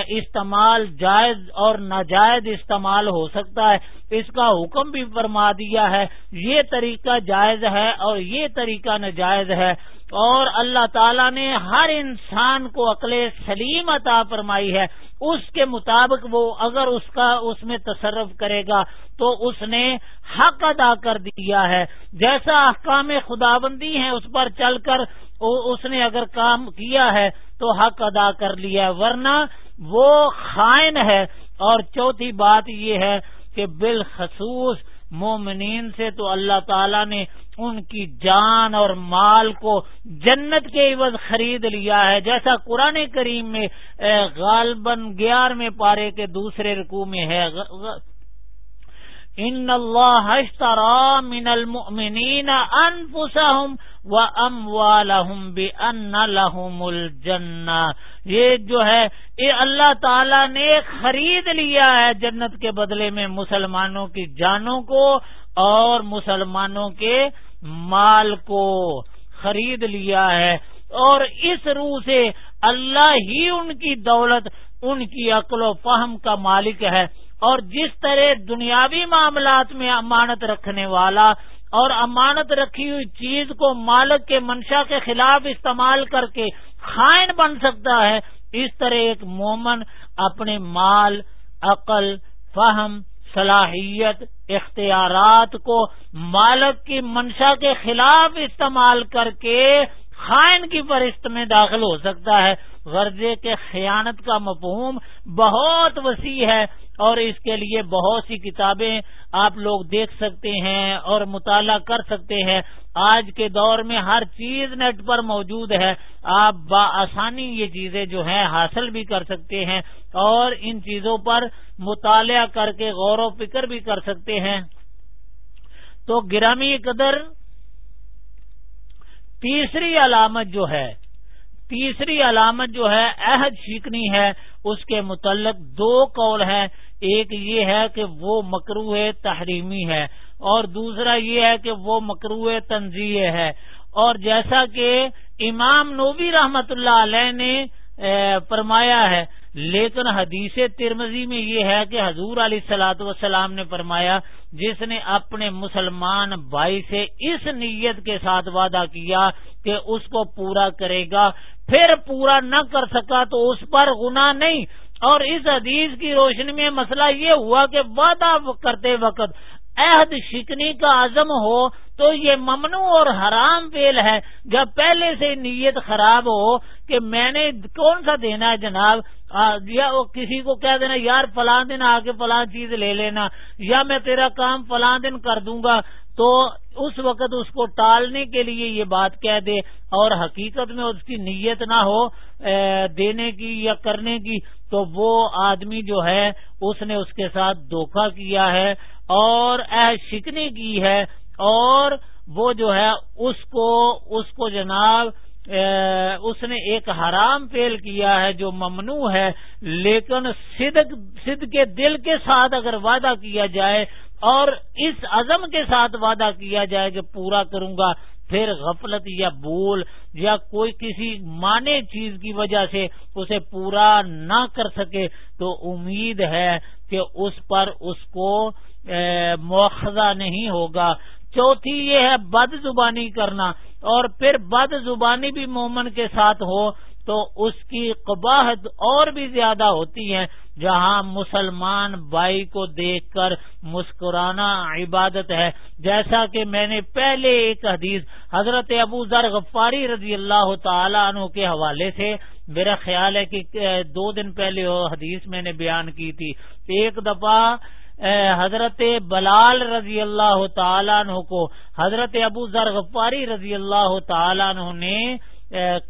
A: استعمال جائز اور ناجائز استعمال ہو سکتا ہے۔ اس کا حکم بھی فرما دیا ہے، یہ طریقہ جائز ہے اور یہ طریقہ ناجائز ہے۔ اور اللہ تعالیٰ نے ہر انسان کو عقل سلیم عطا فرمائی ہے۔ اس کے مطابق وہ اگر اس کا، اس میں تصرف کرے گا تو اس نے حق ادا کر دیا ہے۔ جیسا احکام خدا بندی ہے اس پر چل کر اس نے اگر کام کیا ہے تو حق ادا کر لیا ورنہ وہ خائن ہے اور چوتھی بات یہ ہے کہ بالخصوص مومنین سے تو اللہ تعالی نے ان کی جان اور مال کو جنت کے عوض خرید لیا ہے۔ جیسا قرآن کریم میں غالباً گیارہویں پارے کے دوسرے رکوع میں ہے۔ ان اللہ اشترى من المؤمنین انفسهم واموالهم بان لهم الجنہ یہ جو ہے یہ اللہ تعالی نے خرید لیا ہے جنت کے بدلے میں مسلمانوں کی جانوں کو اور مسلمانوں کے مال کو۔ خرید لیا ہے۔ اور اس روح سے اللہ ہی ان کی دولت، ان کی عقل و فہم کا مالک ہے۔ اور جس طرح دنیاوی معاملات میں امانت رکھنے والا اور امانت رکھی ہوئی چیز کو مالک کے منشا کے خلاف استعمال کر کے خائن بن سکتا ہے، اس طرح ایک مومن اپنے مال، عقل، فہم، صلاحیت، اختیارات کو مالک کی منشا کے خلاف استعمال کر کے خائن کی فرست میں داخل ہو سکتا ہے۔ غرضے کے خیانت کا مفہوم بہت وسیع ہے اور اس کے لیے بہت سی کتابیں آپ لوگ دیکھ سکتے ہیں اور مطالعہ کر سکتے ہیں۔ آج کے دور میں ہر چیز نیٹ پر موجود ہے۔ آپ بآسانی یہ چیزیں جو ہیں حاصل بھی کر سکتے ہیں اور ان چیزوں پر مطالعہ کر کے غور و فکر بھی کر سکتے ہیں۔ تو گرامی قدر تیسری علامت جو ہے، تیسری علامت جو ہے، عہد شکنی ہے، اس کے متعلق دو قول ہے ایک یہ ہے کہ وہ مکرو تحریمی ہے اور دوسرا یہ ہے کہ وہ مکرو تنظیح ہے۔ اور جیسا کہ امام نوبی رحمت اللہ علیہ نے فرمایا ہے لیکن حدیث ترمزی میں یہ ہے کہ حضور علیہ سلاۃ وسلام نے فرمایا، جس نے اپنے مسلمان بھائی سے اس نیت کے ساتھ وعدہ کیا کہ اس کو پورا کرے گا، پھر پورا نہ کر سکا تو اس پر گنا نہیں۔ اور اس حدیث کی روشنی میں مسئلہ یہ ہوا کہ وعدہ کرتے وقت عہد شکنی کا عزم ہو تو یہ ممنوع اور حرام فیل ہے۔ جب پہلے سے نیت خراب ہو کہ میں نے کون سا دینا ہے جناب؟ یا کسی کو کہہ دینا، یار فلاں دن آ کے فلاں چیز لے لینا، یا میں تیرا کام فلاں دن کر دوں گا، تو اس وقت اس کو ٹالنے کے لیے یہ بات کہہ دے۔ اور حقیقت میں اس کی نیت نہ ہو دینے کی یا کرنے کی، تو وہ آدمی جو ہے، اس نے اس کے ساتھ دھوکہ کیا ہے۔ اور شکنی کی ہے اور وہ جو ہے اس کو اس کو جناب اس نے ایک حرام فیل کیا ہے جو ممنوع ہے، لیکن صدق صد کے دل کے ساتھ اگر وعدہ کیا جائے اور اس عزم کے ساتھ وعدہ کیا جائے کہ پورا کروں گا، پھر غفلت یا بول یا کوئی کسی مانے چیز کی وجہ سے اسے پورا نہ کر سکے تو امید ہے کہ اس پر اس کو مواخذہ نہیں ہوگا۔ چوتھی یہ ہے، بد زبانی کرنا۔ اور پھر بد زبانی بھی مومن کے ساتھ ہو تو اس کی قباحت اور بھی زیادہ ہوتی ہے۔ جہاں مسلمان بھائی کو دیکھ کر مسکرانا عبادت ہے۔ جیسا کہ میں نے پہلے ایک حدیث حضرت ابو ذر غفاری رضی اللہ تعالیٰ عنہ کے حوالے سے میرا خیال ہے کہ دو دن پہلے وہ حدیث میں نے بیان کی تھی۔ ایک دفعہ حضرت بلال رضی اللہ تعالیٰ عنہ کو، حضرت ابو ذر غفاری رضی اللہ تعالیٰ عنہ نے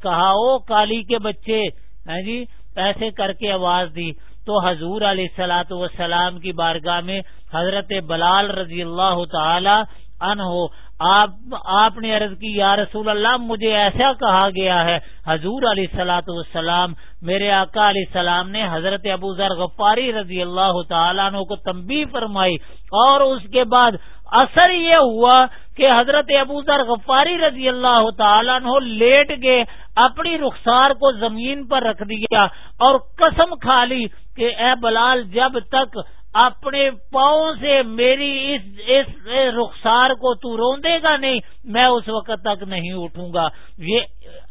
A: کہا، او کالی کے بچے ہاں جی ایسے کر کے آواز دی۔ تو حضور علیہ السلاۃ وسلام کی بارگاہ میں حضرت بلال رضی اللہ تعالی ان ہو، آپ آپ نے عرض کی، یا رسول اللہ، مجھے ایسا کہا گیا ہے، حضور علیہ السلاۃ والسلام، میرے آقا علیہ السلام نے حضرت ابو ذر غفاری رضی اللہ تعالیٰ عنہ کو تمبی فرمائی، اور اس کے بعد اثر یہ ہوا کہ حضرت ابو ذر غفاری رضی اللہ تعالیٰ عنہ لیٹ گئے، اپنی رخسار کو زمین پر رکھ دیا، اور قسم کھا لی کہ اے بلال، جب تک اپنے پاؤں سے میری اس اس رخسار کو تو روندے گا نہیں، میں اس وقت تک نہیں اٹھوں گا۔ یہ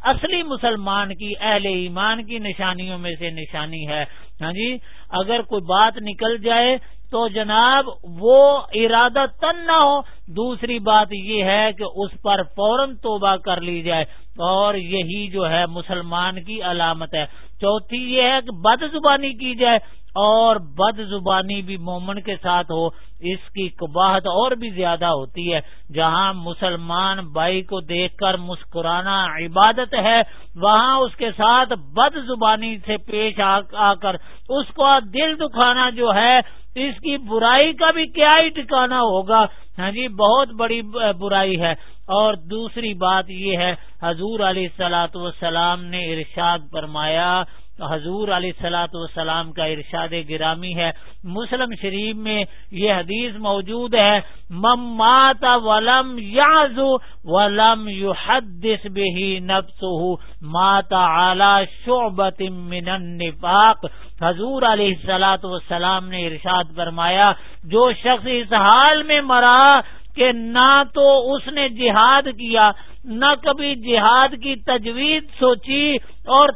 A: اصلی مسلمان کی اہل ایمان کی نشانیوں میں سے نشانی ہے۔ ہاں جی؟ اگر کوئی بات نکل جائے تو جناب وہ ارادہ تن نہ ہو۔ دوسری بات یہ ہے کہ اس پر فوراً توبہ کر لی جائے۔ اور یہی جو ہے مسلمان کی علامت ہے۔ چوتھی یہ ہے کہ بد زبانی کی جائے۔ اور بد زبانی بھی مومن کے ساتھ ہو، اس کی قباہت اور بھی زیادہ ہوتی ہے۔ جہاں مسلمان بھائی کو دیکھ کر مسکرانا عبادت ہے، وہاں اس کے ساتھ بد زبانی سے پیش آ کر اس کو دل دکھانا جو ہے، اس کی برائی کا بھی کیا ہی ٹھکانا ہوگا۔ ہاں جی بہت بڑی برائی ہے۔ اور دوسری بات یہ ہے، حضور علیہ السلاۃ والسلام نے ارشاد فرمایا حضور علیہ السلاۃ والسلام کا ارشاد گرامی ہے۔ مسلم شریف میں یہ حدیث موجود ہے مات ولم یازو ولم یو حدس بہی نفس ماتا اعلی شعبت من النفاق. حضور علیہ السلاۃ والسلام نے ارشاد فرمایا، جو شخص اس حال میں مرا کہ نہ تو اس نے جہاد کیا، نہ کبھی جہاد کی تجویز سوچی اور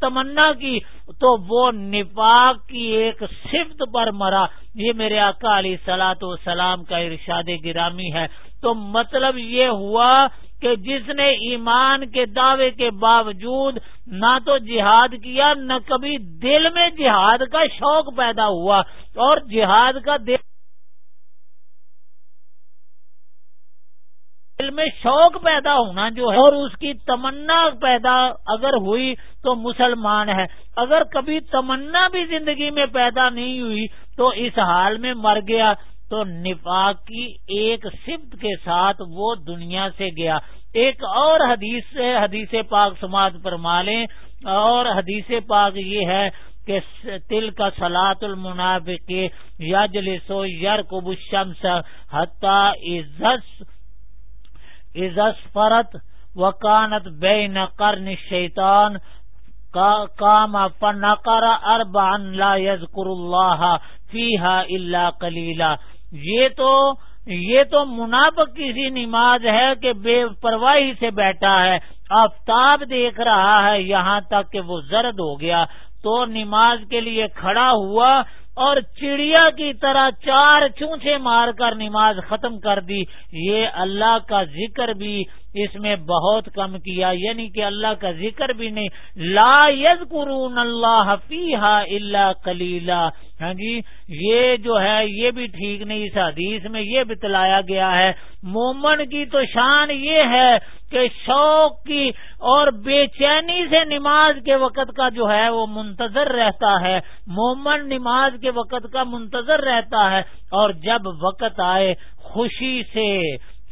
A: تمنا کی، تو وہ نفاق کی ایک صفت پر مرا۔ یہ میرے آقا علی سلاۃ والسلام کا ارشاد گرامی ہے۔ تو مطلب یہ ہوا کہ جس نے ایمان کے دعوے کے باوجود نہ تو جہاد کیا، نہ کبھی دل میں جہاد کا شوق پیدا ہوا اور جہاد کا دل دل میں شوق پیدا ہونا جو ہے اور اس کی تمنا پیدا اگر ہوئی تو مسلمان ہے۔ اگر کبھی تمنا بھی زندگی میں پیدا نہیں ہوئی تو اس حال میں مر گیا۔ تو نفاق کی ایک صفت کے ساتھ وہ دنیا سے گیا۔ ایک اور حدیث حدیث پاک سماعت پر مالیں اور حدیث پاک یہ ہے کہ تل کا سلاط المنافق یا جلسو یر کو بشمس حتی عزت فرت وکانت بے نقر شیطان کام فنقر اربعا لا یذکر اللہ فیہا الا قلیلا۔ یہ تو یہ تو منافق کسی نماز ہے کہ بے پرواہی سے بیٹھا ہے۔ آفتاب دیکھ رہا ہے، یہاں تک کہ وہ زرد ہو گیا۔ تو نماز کے لیے کھڑا ہوا اور چڑیا کی طرح چار چونچے مار کر نماز ختم کر دی۔ یہ اللہ کا ذکر بھی اس میں بہت کم کیا یعنی کہ اللہ کا ذکر بھی نہیں۔ لا یز قرون اللہ فیحا اللہ کلیلہ ہاں جی یہ جو ہے، یہ بھی ٹھیک نہیں، اس حدیث میں یہ بتلایا گیا ہے۔ مومن کی تو شان یہ ہے کہ شوق کی اور بے چینی سے نماز کے وقت کا جو ہے، وہ منتظر رہتا ہے۔ مومن نماز کے وقت کا منتظر رہتا ہے۔ اور جب وقت آئے، خوشی سے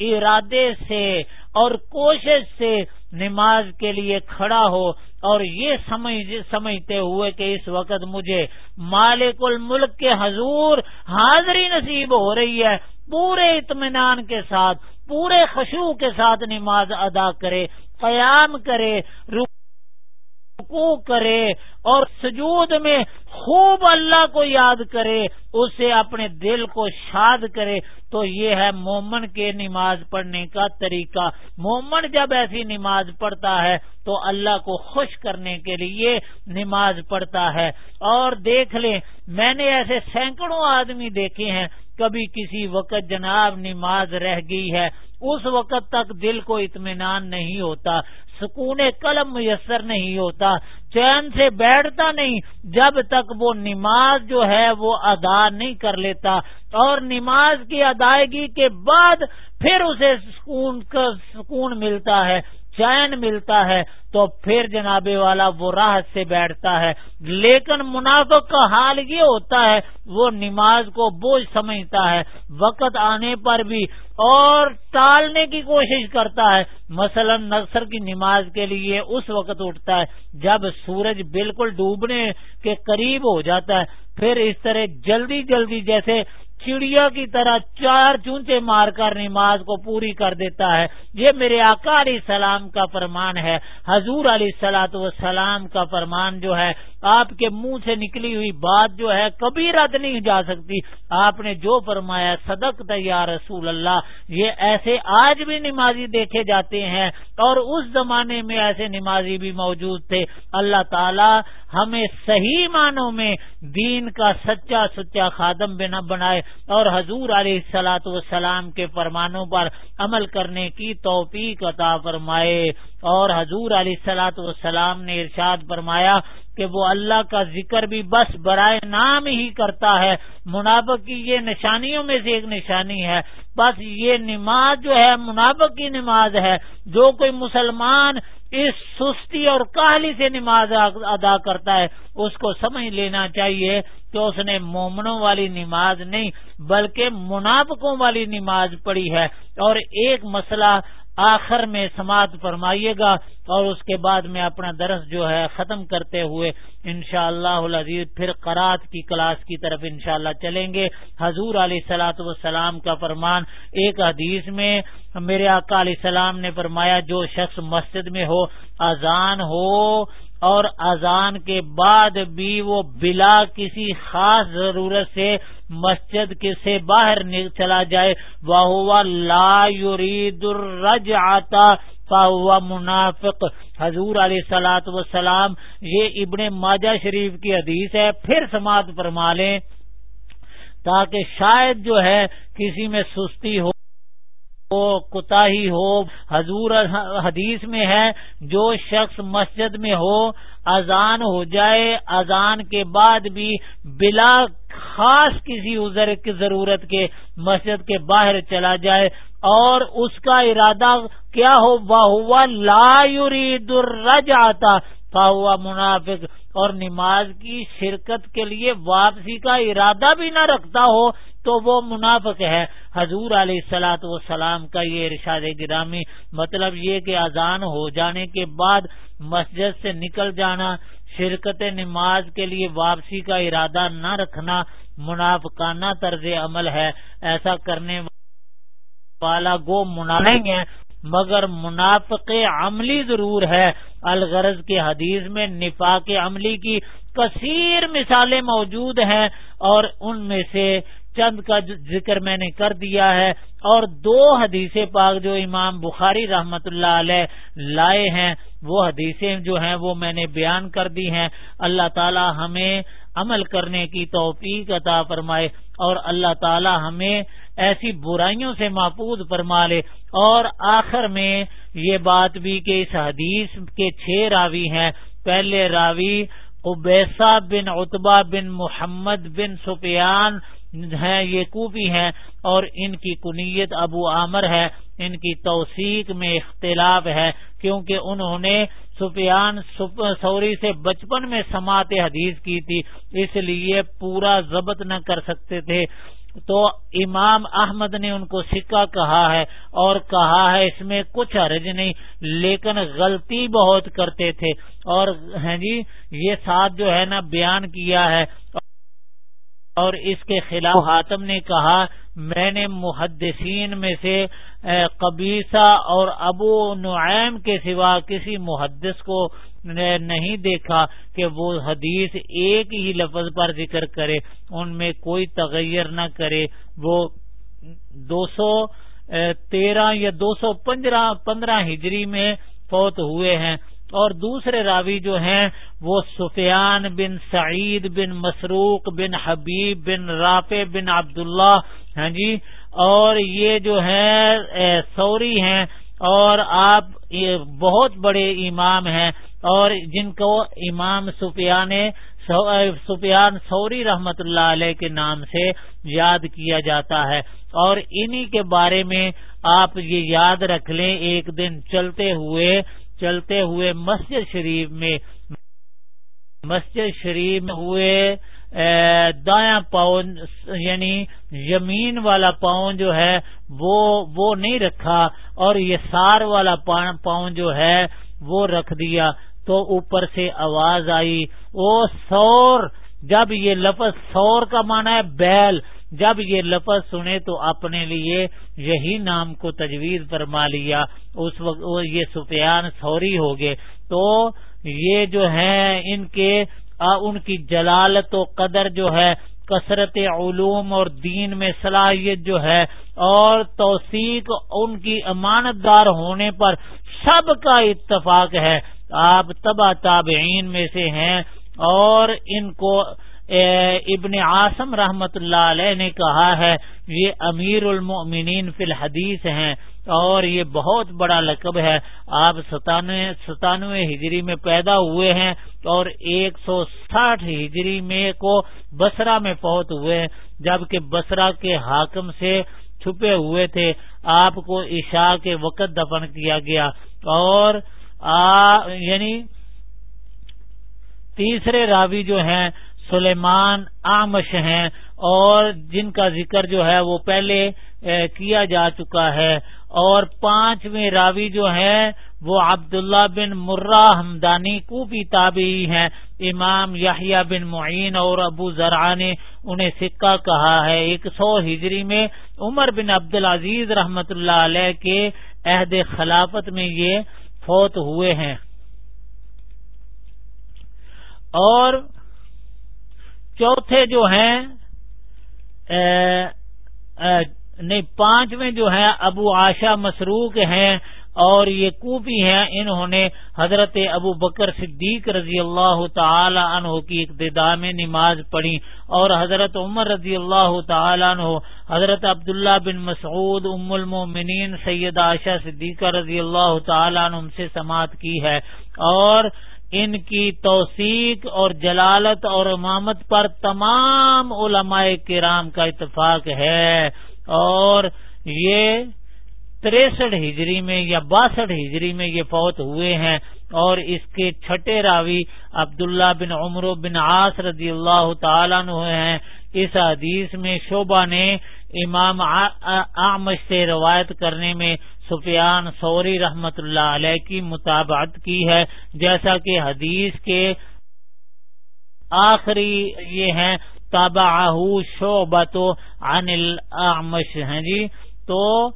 A: ارادے سے اور کوشش سے نماز کے لیے کھڑا ہو اور یہ سمجھ سمجھتے ہوئے کہ اس وقت مجھے مالک الملک کے حضور حاضری نصیب ہو رہی ہے، پورے اطمینان کے ساتھ، پورے خشوع کے ساتھ نماز ادا کرے، قیام کرے کرے اور سجود میں خوب اللہ کو یاد کرے، اسے اپنے دل کو شاد کرے، تو یہ ہے مومن کے نماز پڑھنے کا طریقہ۔ مومن جب ایسی نماز پڑھتا ہے، تو اللہ کو خوش کرنے کے لیے نماز پڑھتا ہے۔ اور دیکھ لیں، میں نے ایسے سینکڑوں آدمی دیکھے ہیں، کبھی کسی وقت جناب نماز رہ گئی ہے، اس وقت تک دل کو اطمینان نہیں ہوتا۔ سکون قلم میسر نہیں ہوتا، چین سے بیٹھتا نہیں، جب تک وہ نماز جو ہے وہ ادا نہیں کر لیتا۔ اور نماز کی ادائیگی کے بعد پھر اسے سکون سکون ملتا ہے۔ چین ملتا ہے تو پھر جناب والا وہ راحت سے بیٹھتا ہے۔ لیکن منافق کا حال یہ ہوتا ہے، وہ نماز کو بوجھ سمجھتا ہے۔ وقت آنے پر بھی اور ٹالنے کی کوشش کرتا ہے۔ مثلا نثر کی نماز کے لیے اس وقت اٹھتا ہے جب سورج بالکل ڈوبنے کے قریب ہو جاتا ہے۔ پھر اس طرح جلدی جلدی جیسے چڑیا کی طرح چار چونچے مار کر نماز کو پوری کر دیتا ہے۔ یہ میرے آقا علیہ السلام کا فرمان ہے۔ حضور علیہ السلاۃ وسلام کا فرمان جو ہے، آپ کے منہ سے نکلی ہوئی بات جو ہے، کبھی رد نہیں جا سکتی۔ آپ نے جو فرمایا صدق تیار رسول اللہ، یہ ایسے آج بھی نمازی دیکھے جاتے ہیں۔ اور اس زمانے میں ایسے نمازی بھی موجود تھے۔ اللہ تعالی ہمیں صحیح معنوں میں دین کا سچا سچا خادم بنا بنائے۔ اور حضور علیہ السلاۃ والسلام کے فرمانوں پر عمل کرنے کی توفیق عطا فرمائے۔ اور حضور علیہ السلاۃ والسلام نے ارشاد فرمایا کہ وہ اللہ کا ذکر بھی بس برائے نام ہی کرتا ہے۔ منافق کی یہ نشانیوں میں سے ایک نشانی ہے۔ بس یہ نماز جو ہے، منافق کی نماز ہے۔ جو کوئی مسلمان اس سستی اور کاہلی سے نماز ادا کرتا ہے، اس کو سمجھ لینا چاہیے کہ اس نے مومنوں والی نماز نہیں، بلکہ منافقوں والی نماز پڑھی ہے۔ اور ایک مسئلہ آخر میں سماعت فرمائیے گا اور اس کے بعد میں اپنا درس جو ہے ختم کرتے ہوئے انشاءاللہ اللہ پھر قرات کی کلاس کی طرف انشاءاللہ چلیں گے۔ حضور علیہ سلاۃ والسلام کا فرمان، ایک حدیث میں میرے آقا علیہ السلام نے فرمایا، جو شخص مسجد میں ہو، اذان ہو اور اذان کے بعد بھی وہ بلا کسی خاص ضرورت سے مسجد کے سے باہر چلا جائے وہ لا یرید الرج آتا ہوا منافق۔ حضور علیہ سلاۃ وسلام یہ ابن ماجہ شریف کی حدیث ہے، پھر سماعت فرما لیں، تاکہ شاید جو ہے کسی میں سستی ہو کوتا ہی ہو۔ حضور حدیث میں ہے، جو شخص مسجد میں ہو اذان ہو جائے، اذان کے بعد بھی بلا خاص کسی عذر کی ضرورت کے مسجد کے باہر چلا جائے اور اس کا ارادہ کیا ہو؟ ہوا لا یرید الرج آتا ہوا منافق اور نماز کی شرکت کے لیے واپسی کا ارادہ بھی نہ رکھتا ہو۔ تو وہ منافق ہے۔ حضور علیہ السلاۃ والسلام کا یہ ارشاد گرامی مطلب یہ کہ اذان ہو جانے کے بعد مسجد سے نکل جانا، شرکت نماز کے لیے واپسی کا ارادہ نہ رکھنا منافقانہ طرز عمل ہے۔ ایسا کرنے والا گو منا نہیں ہے، مگر منافق عملی ضرور ہے۔ الغرض کے حدیث میں نفاق عملی کی کثیر مثالیں موجود ہیں اور ان میں سے چند کا ذکر میں نے کر دیا ہے اور دو حدیث پاک جو امام بخاری رحمت اللہ علیہ لائے ہیں، وہ حدیثیں جو ہیں وہ میں نے بیان کر دی ہیں۔ اللہ تعالی ہمیں عمل کرنے کی توفیق عطا فرمائے اور اللہ تعالی ہمیں ایسی برائیوں سے محفوظ فرما لے۔ اور آخر میں یہ بات بھی کہ اس حدیث کے چھ راوی ہیں۔ پہلے راوی عبیسہ بن اتبا بن محمد بن سفیان ہیں، یہ کوبی ہیں اور ان کی کنیت ابو عامر ہے، ان کی توثیق میں اختلاف ہے، کیونکہ انہوں نے سفیان سوری سے بچپن میں سماعت حدیث کی تھی، اس لیے پورا ضبط نہ کر سکتے تھے۔ تو امام احمد نے ان کو سکہ کہا ہے اور کہا ہے، اس میں کچھ حرج نہیں، لیکن غلطی بہت کرتے تھے۔ اور ہیں جی یہ ساتھ جو ہے نا بیان کیا ہے۔ اور اس کے خلاف حاتم نے کہا، میں نے محدثین میں سے قبیصہ اور ابو نعیم کے سوا کسی محدث کو نہیں دیکھا کہ وہ حدیث ایک ہی لفظ پر ذکر کرے، ان میں کوئی تغیر نہ کرے۔ وہ دو سو تیرہ یا دو سو پندرہ پندرہ ہجری میں فوت ہوئے ہیں۔ اور دوسرے راوی جو ہیں وہ سفیان بن سعید بن مسروق بن حبیب بن رافع بن عبداللہ ہیں جی؟ اور یہ جو ہے سوری ہیں اور آپ بہت بڑے امام ہیں اور جن کو امام سفیان سفیان سوری رحمت اللہ علیہ کے نام سے یاد کیا جاتا ہے۔ اور انہی کے بارے میں آپ یہ یاد رکھ لیں، ایک دن چلتے ہوئے چلتے ہوئے مسجد شریف میں مسجد شریف میں ہوئے دایاں پاؤں یعنی یمین والا پاؤں جو ہے، وہ وہ نہیں رکھا اور یہ سار والا پاؤں جو ہے، وہ رکھ دیا۔ تو اوپر سے آواز آئی، او سور! جب یہ لفظ سور کا مانا ہے بیل جب یہ لفظ سنے تو اپنے لیے یہی نام کو تجویز فرما لیا۔ اس وقت یہ سفیان سوری ہو گئے۔ تو یہ جو ہے ان کے ان کی جلالت و قدر جو ہے، کثرت علوم اور دین میں صلاحیت جو ہے اور توثیق ان کی امانت دار ہونے پر سب کا اتفاق ہے۔ آپ تبا تابعین میں سے ہیں اور ان کو ابن عاصم رحمت اللہ علیہ نے کہا ہے، یہ امیر المؤمنین فی الحدیث ہیں اور یہ بہت بڑا لقب ہے۔ آپ ستانوے ہجری میں پیدا ہوئے ہیں اور ایک سو ساٹھ ہجری میں کو بسرا میں فوت ہوئے ہیں۔ جبکہ بسرا کے حاکم سے چھپے ہوئے تھے۔ آپ کو عشاء کے وقت دفن کیا گیا۔ اور آ یعنی تیسرے راوی جو ہیں سلیمان آمش ہیں اور جن کا ذکر جو ہے وہ پہلے کیا جا چکا ہے۔ اور پانچویں راوی جو ہے وہ عبداللہ بن مرہ ہمدانی کو بھی تابعی ہیں۔ امام یاہیا بن معین اور ابو ذرا نے انہیں سکہ کہا ہے۔ ایک سو ہجری میں عمر بن عبد العزیز رحمت اللہ علیہ کے عہد خلافت میں یہ فوت ہوئے ہیں۔ اور چوتھے جو ہیں نہیں، پانچویں جو ہیں، ابو آشا مسروق ہیں اور یہ کوپی ہیں، انہوں نے حضرت ابو بکر صدیق رضی اللہ تعالی عنہ کی ابتدا میں نماز پڑھی اور حضرت عمر رضی اللہ تعالی عنہ، حضرت عبداللہ بن مسعود، ام المومنین، سید عائشہ صدیقہ رضی اللہ تعالی عنہ سے سماعت کی ہے اور ان کی توثیق اور جلالت اور امامت پر تمام علماء کرام کا اتفاق ہے اور یہ تریسٹھ ہجری میں یا باسٹھ ہجری میں یہ فوت ہوئے ہیں اور اس کے چھٹے راوی عبداللہ بن عمر بن عاص رضی اللہ تعالیٰ ہیں اس حدیث میں شعبہ نے امام آمش سے روایت کرنے میں سفیان سوری رحمت اللہ علیہ کی مطابعت کی ہے۔ جیسا کہ حدیث کے آخری یہ ہیں تابع شعبت عن الاعمش ہیں جی۔ تو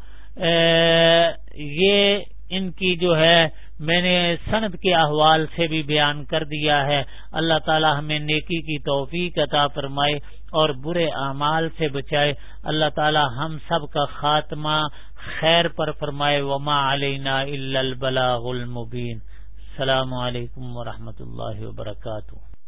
A: یہ ان کی جو ہے میں نے سند کے احوال سے بھی بیان کر دیا ہے۔ اللہ تعالی ہمیں نیکی کی توفیق عطا فرمائے اور برے اعمال سے بچائے۔ اللہ تعالی ہم سب کا خاتمہ خیر پر فرمائے۔ وما علینا الا البلاغ المبین السلام علیکم ورحمۃ اللہ وبرکاتہ۔